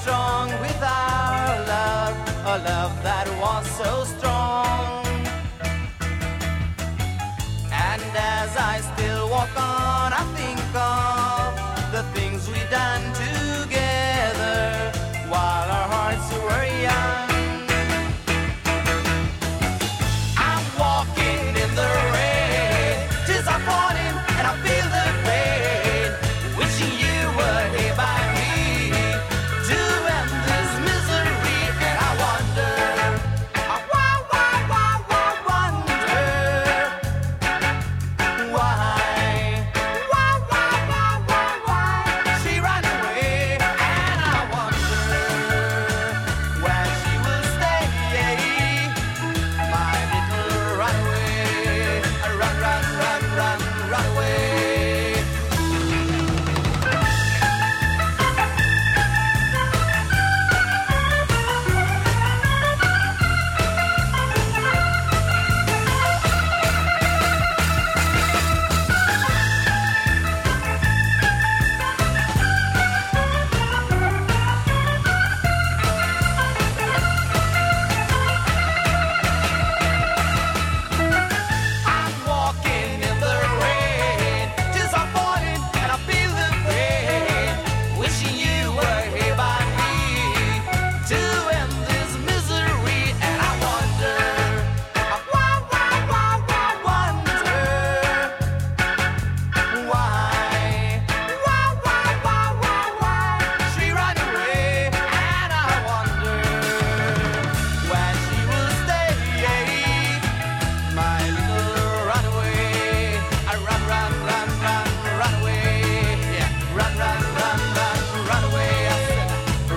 strong with our love, a love that.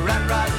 rat, rat,